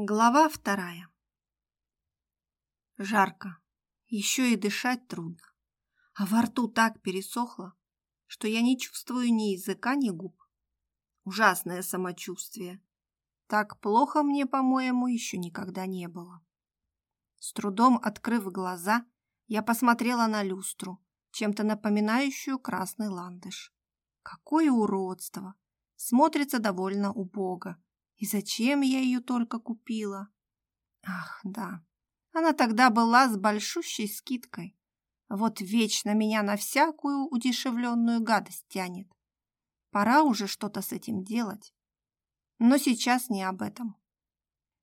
Глава вторая. Жарко. Еще и дышать трудно. А во рту так пересохло, что я не чувствую ни языка, ни губ. Ужасное самочувствие. Так плохо мне, по-моему, еще никогда не было. С трудом открыв глаза, я посмотрела на люстру, чем-то напоминающую красный ландыш. Какое уродство! Смотрится довольно убого и зачем я ее только купила? Ах, да, она тогда была с большущей скидкой. Вот вечно меня на всякую удешевленную гадость тянет. Пора уже что-то с этим делать. Но сейчас не об этом.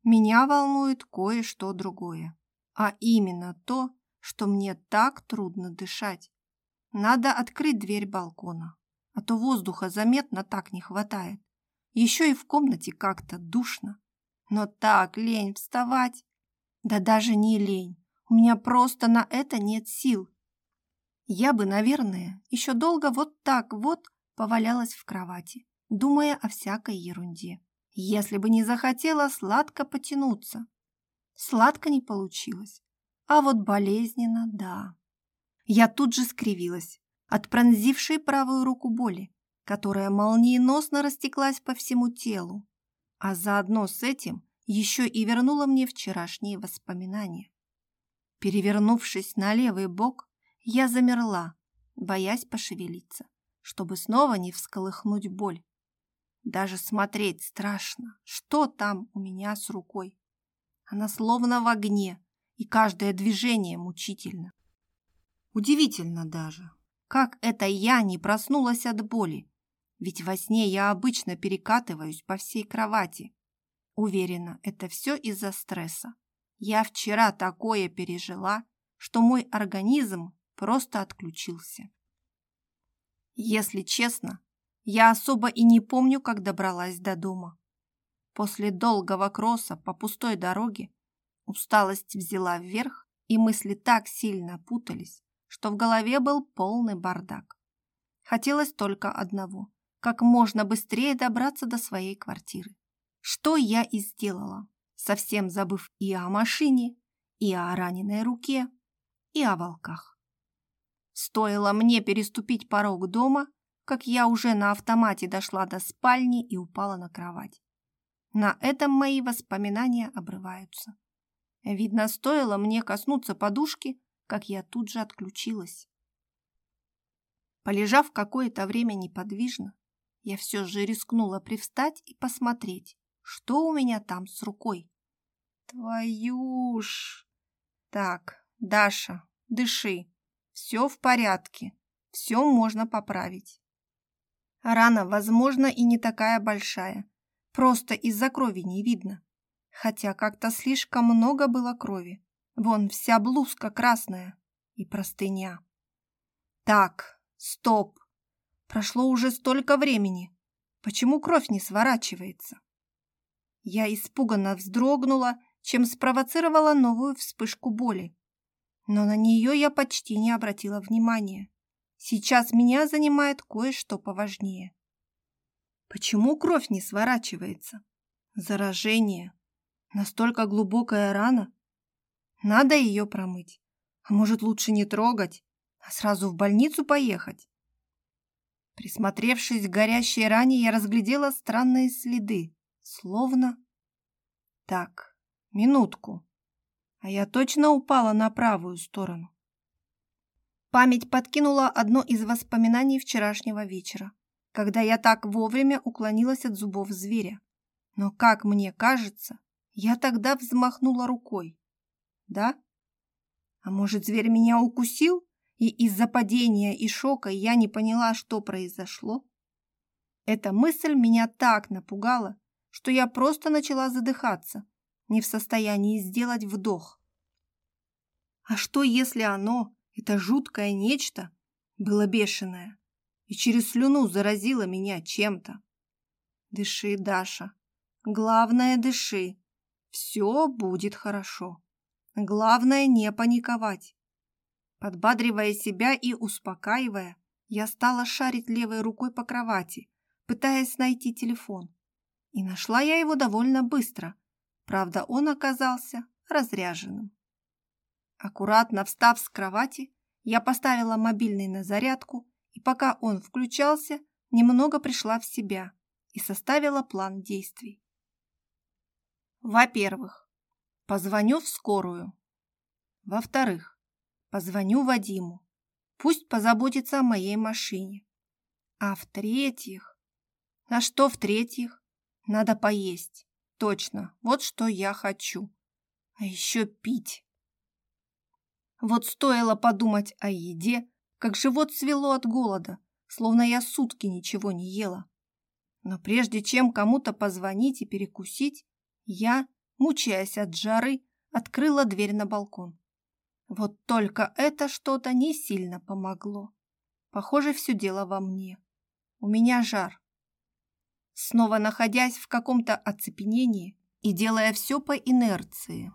Меня волнует кое-что другое. А именно то, что мне так трудно дышать. Надо открыть дверь балкона, а то воздуха заметно так не хватает. Еще и в комнате как-то душно. Но так лень вставать. Да даже не лень. У меня просто на это нет сил. Я бы, наверное, еще долго вот так вот повалялась в кровати, думая о всякой ерунде, если бы не захотела сладко потянуться. Сладко не получилось, а вот болезненно – да. Я тут же скривилась от пронзившей правую руку боли которая молниеносно растеклась по всему телу, а заодно с этим еще и вернула мне вчерашние воспоминания. Перевернувшись на левый бок, я замерла, боясь пошевелиться, чтобы снова не всколыхнуть боль. Даже смотреть страшно, что там у меня с рукой. Она словно в огне, и каждое движение мучительно. Удивительно даже, как это я не проснулась от боли, ведь во сне я обычно перекатываюсь по всей кровати. Уверена, это все из-за стресса. Я вчера такое пережила, что мой организм просто отключился. Если честно, я особо и не помню, как добралась до дома. После долгого кросса по пустой дороге усталость взяла вверх, и мысли так сильно путались, что в голове был полный бардак. Хотелось только одного как можно быстрее добраться до своей квартиры. Что я и сделала, совсем забыв и о машине, и о раненой руке, и о волках. Стоило мне переступить порог дома, как я уже на автомате дошла до спальни и упала на кровать. На этом мои воспоминания обрываются. Видно, стоило мне коснуться подушки, как я тут же отключилась. Полежав какое-то время неподвижно, я все же рискнула привстать и посмотреть, что у меня там с рукой. Твою ж! Так, Даша, дыши. Все в порядке. Все можно поправить. Рана, возможно, и не такая большая. Просто из-за крови не видно. Хотя как-то слишком много было крови. Вон вся блузка красная и простыня. Так, стоп. Прошло уже столько времени. Почему кровь не сворачивается? Я испуганно вздрогнула, чем спровоцировала новую вспышку боли. Но на нее я почти не обратила внимания. Сейчас меня занимает кое-что поважнее. Почему кровь не сворачивается? Заражение. Настолько глубокая рана. Надо ее промыть. А может, лучше не трогать, а сразу в больницу поехать? Присмотревшись к горящей ране, я разглядела странные следы, словно... Так, минутку. А я точно упала на правую сторону. Память подкинула одно из воспоминаний вчерашнего вечера, когда я так вовремя уклонилась от зубов зверя. Но, как мне кажется, я тогда взмахнула рукой. Да? А может, зверь меня укусил? и из-за падения и шока я не поняла, что произошло. Эта мысль меня так напугала, что я просто начала задыхаться, не в состоянии сделать вдох. А что, если оно, это жуткое нечто, было бешеное и через слюну заразило меня чем-то? Дыши, Даша. Главное, дыши. Все будет хорошо. Главное, не паниковать. Подбадривая себя и успокаивая, я стала шарить левой рукой по кровати, пытаясь найти телефон. И нашла я его довольно быстро. Правда, он оказался разряженным. Аккуратно встав с кровати, я поставила мобильный на зарядку, и пока он включался, немного пришла в себя и составила план действий. Во-первых, позвоню в скорую. Во-вторых, позвоню Вадиму. Пусть позаботится о моей машине. А в-третьих... А что в-третьих? Надо поесть. Точно, вот что я хочу. А еще пить. Вот стоило подумать о еде, как живот свело от голода, словно я сутки ничего не ела. Но прежде чем кому-то позвонить и перекусить, я, мучаясь от жары, открыла дверь на балкон. Вот только это что-то не сильно помогло. Похоже, все дело во мне. У меня жар. Снова находясь в каком-то оцепенении и делая все по инерции,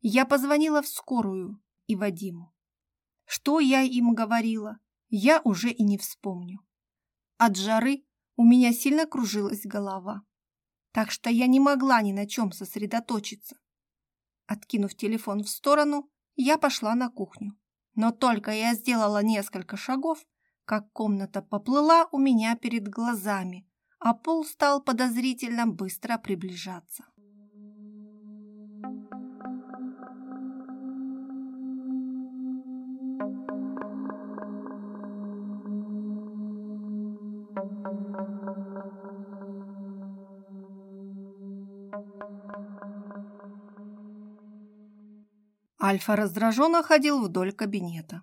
я позвонила в скорую и Вадиму. Что я им говорила, я уже и не вспомню. От жары у меня сильно кружилась голова, так что я не могла ни на чем сосредоточиться. Откинув телефон в сторону, я пошла на кухню. Но только я сделала несколько шагов, как комната поплыла у меня перед глазами, а пол стал подозрительно быстро приближаться. Альфа раздраженно ходил вдоль кабинета,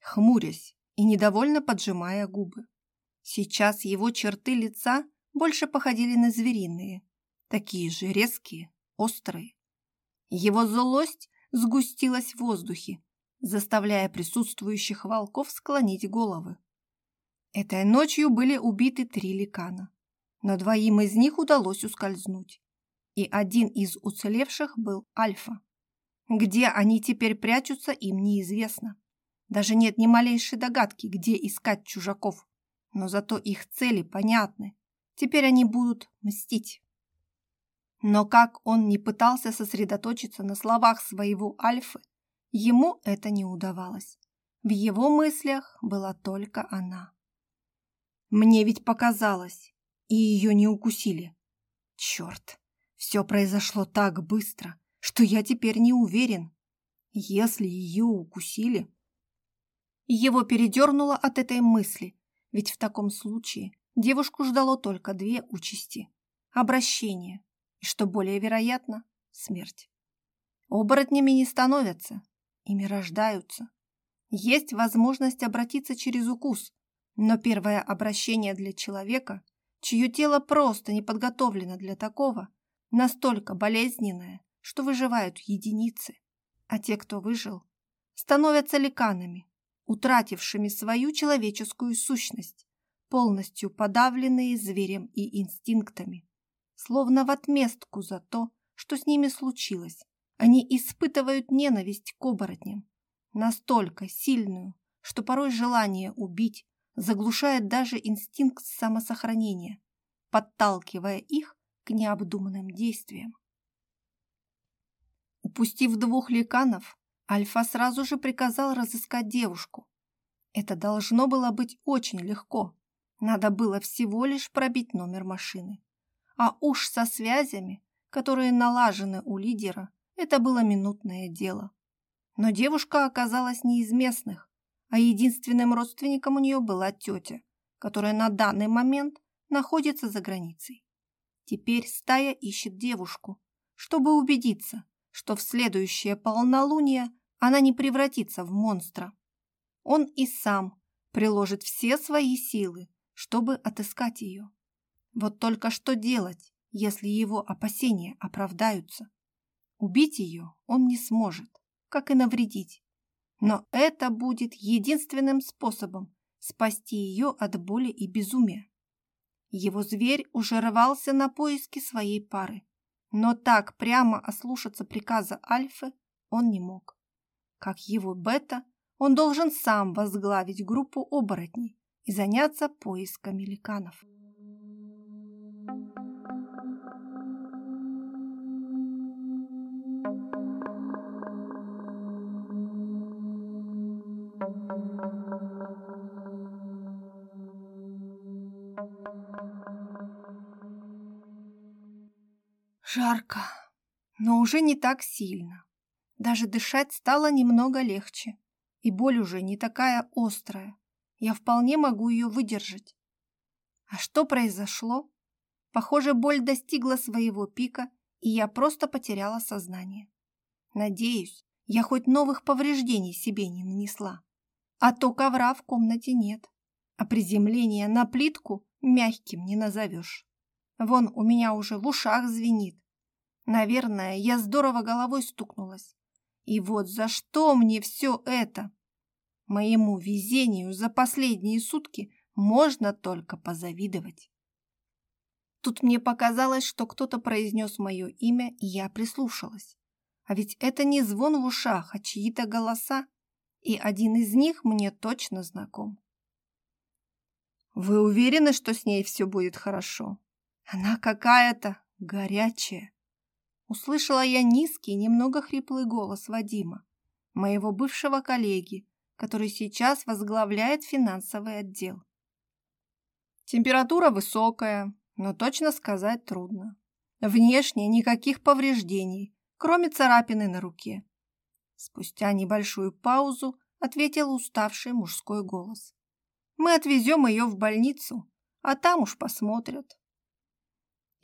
хмурясь и недовольно поджимая губы. Сейчас его черты лица больше походили на звериные, такие же резкие, острые. Его злость сгустилась в воздухе, заставляя присутствующих волков склонить головы. Этой ночью были убиты три ликана, но двоим из них удалось ускользнуть, и один из уцелевших был Альфа. Где они теперь прячутся, им неизвестно. Даже нет ни малейшей догадки, где искать чужаков. Но зато их цели понятны. Теперь они будут мстить. Но как он не пытался сосредоточиться на словах своего Альфы, ему это не удавалось. В его мыслях была только она. Мне ведь показалось, и ее не укусили. Черт, все произошло так быстро, что я теперь не уверен, если ее укусили. Его передернуло от этой мысли, ведь в таком случае девушку ждало только две участи – обращение и, что более вероятно, смерть. Оборотнями не становятся, ими рождаются. Есть возможность обратиться через укус, но первое обращение для человека, чье тело просто не подготовлено для такого, настолько болезненное, что выживают единицы, а те, кто выжил, становятся ликанами, утратившими свою человеческую сущность, полностью подавленные зверем и инстинктами, словно в отместку за то, что с ними случилось. Они испытывают ненависть к оборотням, настолько сильную, что порой желание убить заглушает даже инстинкт самосохранения, подталкивая их к необдуманным действиям. Упустив двух ликанов, Альфа сразу же приказал разыскать девушку. Это должно было быть очень легко. Надо было всего лишь пробить номер машины. А уж со связями, которые налажены у лидера, это было минутное дело. Но девушка оказалась не из местных, а единственным родственником у нее была тетя, которая на данный момент находится за границей. Теперь стая ищет девушку, чтобы убедиться, что в следующее полнолуние она не превратится в монстра. Он и сам приложит все свои силы, чтобы отыскать ее. Вот только что делать, если его опасения оправдаются? Убить ее он не сможет, как и навредить. Но это будет единственным способом спасти ее от боли и безумия. Его зверь уже рвался на поиски своей пары, но так прямо ослушаться приказа Альфы он не мог. Как его бета, он должен сам возглавить группу оборотней и заняться поисками ликанов. но уже не так сильно. Даже дышать стало немного легче, и боль уже не такая острая. Я вполне могу ее выдержать. А что произошло? Похоже, боль достигла своего пика, и я просто потеряла сознание. Надеюсь, я хоть новых повреждений себе не нанесла. А то ковра в комнате нет, а приземление на плитку мягким не назовешь. Вон у меня уже в ушах звенит, Наверное, я здорово головой стукнулась. И вот за что мне все это? Моему везению за последние сутки можно только позавидовать. Тут мне показалось, что кто-то произнес мое имя, и я прислушалась. А ведь это не звон в ушах, а чьи-то голоса, и один из них мне точно знаком. «Вы уверены, что с ней все будет хорошо? Она какая-то горячая!» услышала я низкий, немного хриплый голос Вадима, моего бывшего коллеги, который сейчас возглавляет финансовый отдел. Температура высокая, но точно сказать трудно. Внешне никаких повреждений, кроме царапины на руке. Спустя небольшую паузу ответил уставший мужской голос. «Мы отвезем ее в больницу, а там уж посмотрят».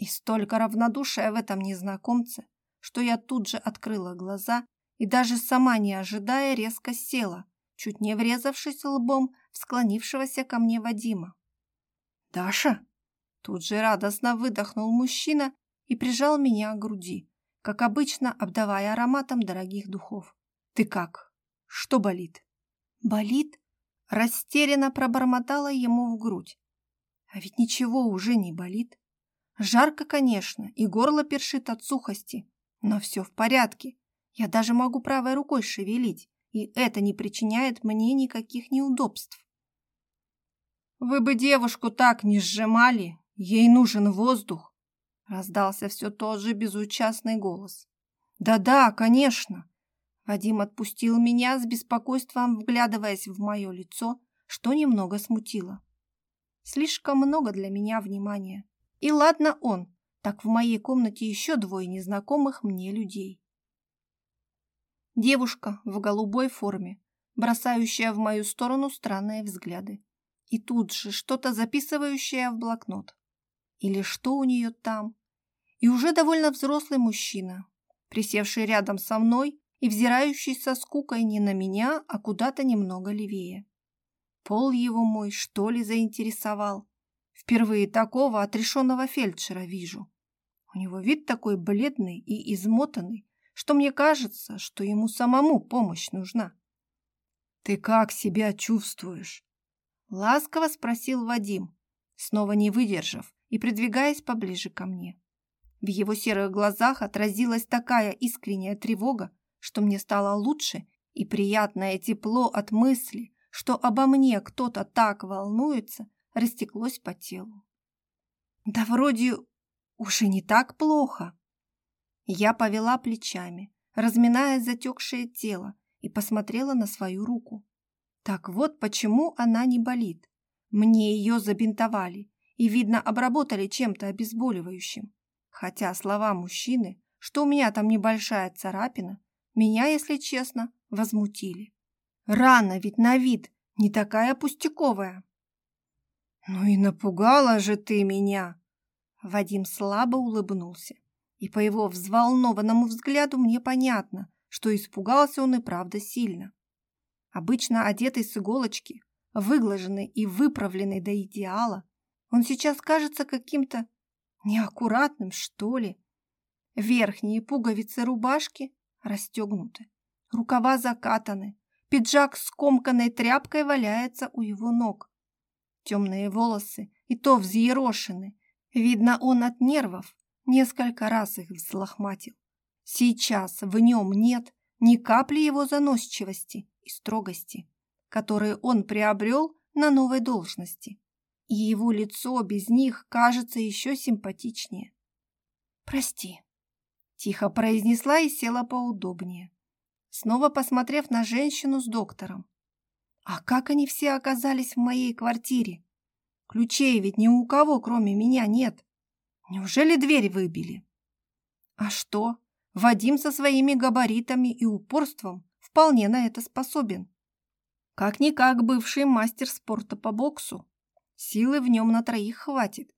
И столько равнодушия в этом незнакомце, что я тут же открыла глаза и даже сама не ожидая резко села, чуть не врезавшись лбом в склонившегося ко мне Вадима. «Даша!» Тут же радостно выдохнул мужчина и прижал меня к груди, как обычно обдавая ароматом дорогих духов. «Ты как? Что болит?» «Болит?» Растерянно пробормотала ему в грудь. «А ведь ничего уже не болит. Жарко, конечно, и горло першит от сухости, но все в порядке. Я даже могу правой рукой шевелить, и это не причиняет мне никаких неудобств. «Вы бы девушку так не сжимали, ей нужен воздух!» Раздался все тот же безучастный голос. «Да-да, конечно!» Вадим отпустил меня с беспокойством, вглядываясь в мое лицо, что немного смутило. Слишком много для меня внимания. И ладно он, так в моей комнате еще двое незнакомых мне людей. Девушка в голубой форме, бросающая в мою сторону странные взгляды. И тут же что-то записывающая в блокнот. Или что у нее там? И уже довольно взрослый мужчина, присевший рядом со мной и взирающий со скукой не на меня, а куда-то немного левее. Пол его мой, что ли, заинтересовал? Впервые такого отрешенного фельдшера вижу. У него вид такой бледный и измотанный, что мне кажется, что ему самому помощь нужна. «Ты как себя чувствуешь?» Ласково спросил Вадим, снова не выдержав и придвигаясь поближе ко мне. В его серых глазах отразилась такая искренняя тревога, что мне стало лучше и приятное тепло от мысли, что обо мне кто-то так волнуется, растеклось по телу. Да вроде уже не так плохо. Я повела плечами, разминая затекшее тело, и посмотрела на свою руку. Так вот почему она не болит. Мне ее забинтовали и, видно, обработали чем-то обезболивающим. Хотя слова мужчины, что у меня там небольшая царапина, меня, если честно, возмутили. Рана ведь на вид не такая пустяковая. «Ну и напугала же ты меня!» Вадим слабо улыбнулся, и по его взволнованному взгляду мне понятно, что испугался он и правда сильно. Обычно одетый с иголочки, выглаженный и выправленный до идеала, он сейчас кажется каким-то неаккуратным, что ли. Верхние пуговицы рубашки расстегнуты, рукава закатаны, пиджак с комканной тряпкой валяется у его ног темные волосы и то взъерошены. Видно, он от нервов несколько раз их взлохматил. Сейчас в нем нет ни капли его заносчивости и строгости, которые он приобрел на новой должности. И его лицо без них кажется еще симпатичнее. «Прости», – тихо произнесла и села поудобнее. Снова посмотрев на женщину с доктором, а как они все оказались в моей квартире? Ключей ведь ни у кого, кроме меня, нет. Неужели дверь выбили? А что? Вадим со своими габаритами и упорством вполне на это способен. Как-никак бывший мастер спорта по боксу. Силы в нем на троих хватит.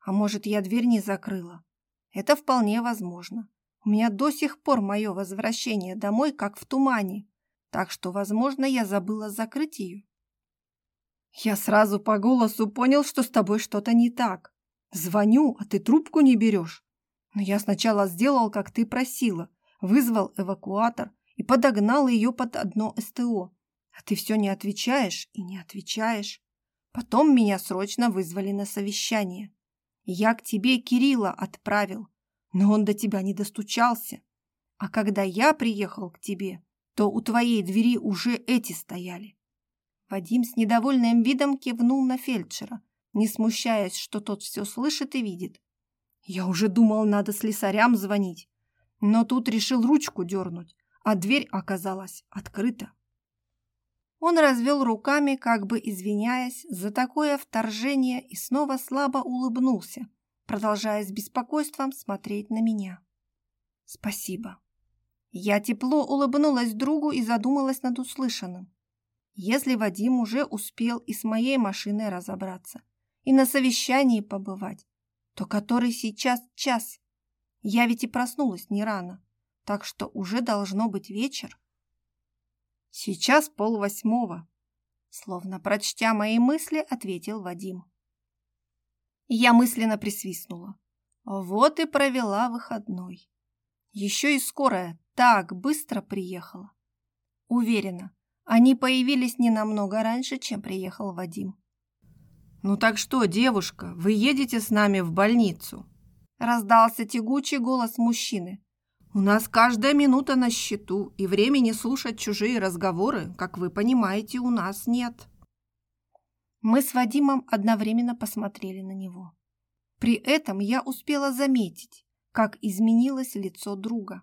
А может, я дверь не закрыла? Это вполне возможно. У меня до сих пор мое возвращение домой как в тумане так что, возможно, я забыла закрыть ее. Я сразу по голосу понял, что с тобой что-то не так. Звоню, а ты трубку не берешь. Но я сначала сделал, как ты просила, вызвал эвакуатор и подогнал ее под одно СТО. А ты все не отвечаешь и не отвечаешь. Потом меня срочно вызвали на совещание. Я к тебе Кирилла отправил, но он до тебя не достучался. А когда я приехал к тебе, то у твоей двери уже эти стояли. Вадим с недовольным видом кивнул на фельдшера, не смущаясь, что тот все слышит и видит. Я уже думал, надо слесарям звонить, но тут решил ручку дернуть, а дверь оказалась открыта. Он развел руками, как бы извиняясь за такое вторжение, и снова слабо улыбнулся, продолжая с беспокойством смотреть на меня. «Спасибо», я тепло улыбнулась другу и задумалась над услышанным. Если Вадим уже успел и с моей машиной разобраться, и на совещании побывать, то который сейчас час? Я ведь и проснулась не рано, так что уже должно быть вечер. Сейчас полвосьмого, словно прочтя мои мысли, ответил Вадим. Я мысленно присвистнула. Вот и провела выходной. Еще и скорая так быстро приехала. Уверена, они появились не намного раньше, чем приехал Вадим. «Ну так что, девушка, вы едете с нами в больницу?» Раздался тягучий голос мужчины. «У нас каждая минута на счету, и времени слушать чужие разговоры, как вы понимаете, у нас нет». Мы с Вадимом одновременно посмотрели на него. При этом я успела заметить, как изменилось лицо друга.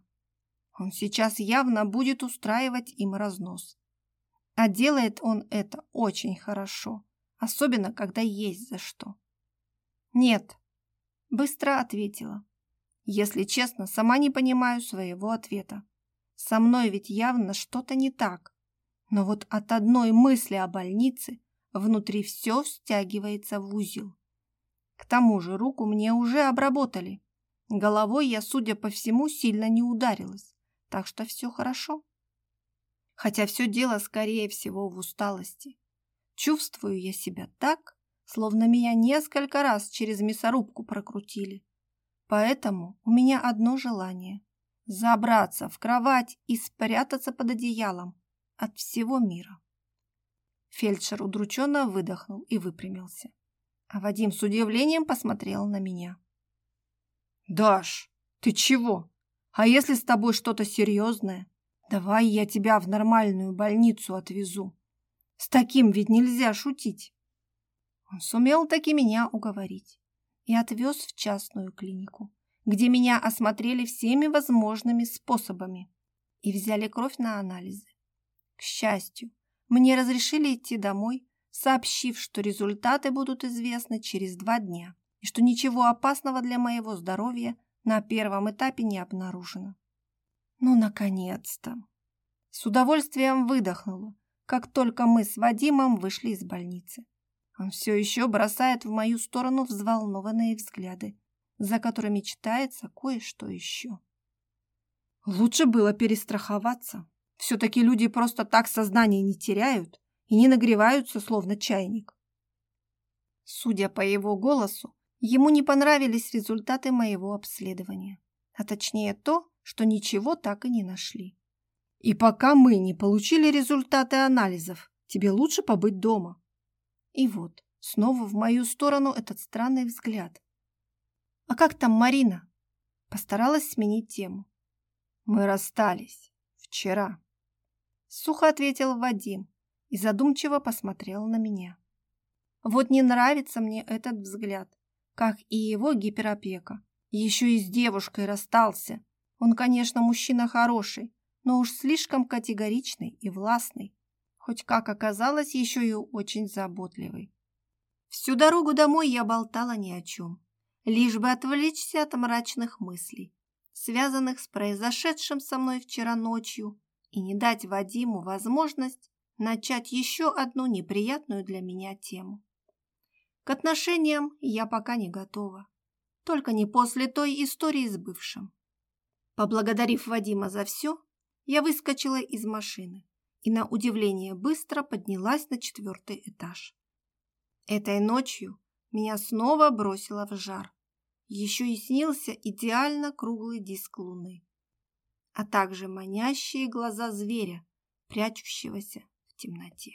Он сейчас явно будет устраивать им разнос. А делает он это очень хорошо, особенно когда есть за что. «Нет», — быстро ответила. «Если честно, сама не понимаю своего ответа. Со мной ведь явно что-то не так. Но вот от одной мысли о больнице внутри все стягивается в узел. К тому же руку мне уже обработали. Головой я, судя по всему, сильно не ударилась так что все хорошо. Хотя все дело, скорее всего, в усталости. Чувствую я себя так, словно меня несколько раз через мясорубку прокрутили. Поэтому у меня одно желание – забраться в кровать и спрятаться под одеялом от всего мира. Фельдшер удрученно выдохнул и выпрямился. А Вадим с удивлением посмотрел на меня. «Даш, ты чего?» А если с тобой что-то серьезное? Давай я тебя в нормальную больницу отвезу. С таким ведь нельзя шутить. Он сумел таки меня уговорить и отвез в частную клинику, где меня осмотрели всеми возможными способами и взяли кровь на анализы. К счастью, мне разрешили идти домой, сообщив, что результаты будут известны через два дня и что ничего опасного для моего здоровья на первом этапе не обнаружено. Ну, наконец-то! С удовольствием выдохнула, как только мы с Вадимом вышли из больницы. Он все еще бросает в мою сторону взволнованные взгляды, за которыми читается кое-что еще. Лучше было перестраховаться. Все-таки люди просто так сознание не теряют и не нагреваются, словно чайник. Судя по его голосу, Ему не понравились результаты моего обследования, а точнее то, что ничего так и не нашли. И пока мы не получили результаты анализов, тебе лучше побыть дома. И вот, снова в мою сторону этот странный взгляд. А как там Марина? Постаралась сменить тему. Мы расстались. Вчера. Сухо ответил Вадим и задумчиво посмотрел на меня. Вот не нравится мне этот взгляд как и его гиперопека. Еще и с девушкой расстался. Он, конечно, мужчина хороший, но уж слишком категоричный и властный. Хоть, как оказалось, еще и очень заботливый. Всю дорогу домой я болтала ни о чем, лишь бы отвлечься от мрачных мыслей, связанных с произошедшим со мной вчера ночью, и не дать Вадиму возможность начать еще одну неприятную для меня тему. К отношениям я пока не готова. Только не после той истории с бывшим. Поблагодарив Вадима за все, я выскочила из машины и на удивление быстро поднялась на четвертый этаж. Этой ночью меня снова бросило в жар. Еще и снился идеально круглый диск луны, а также манящие глаза зверя, прячущегося в темноте.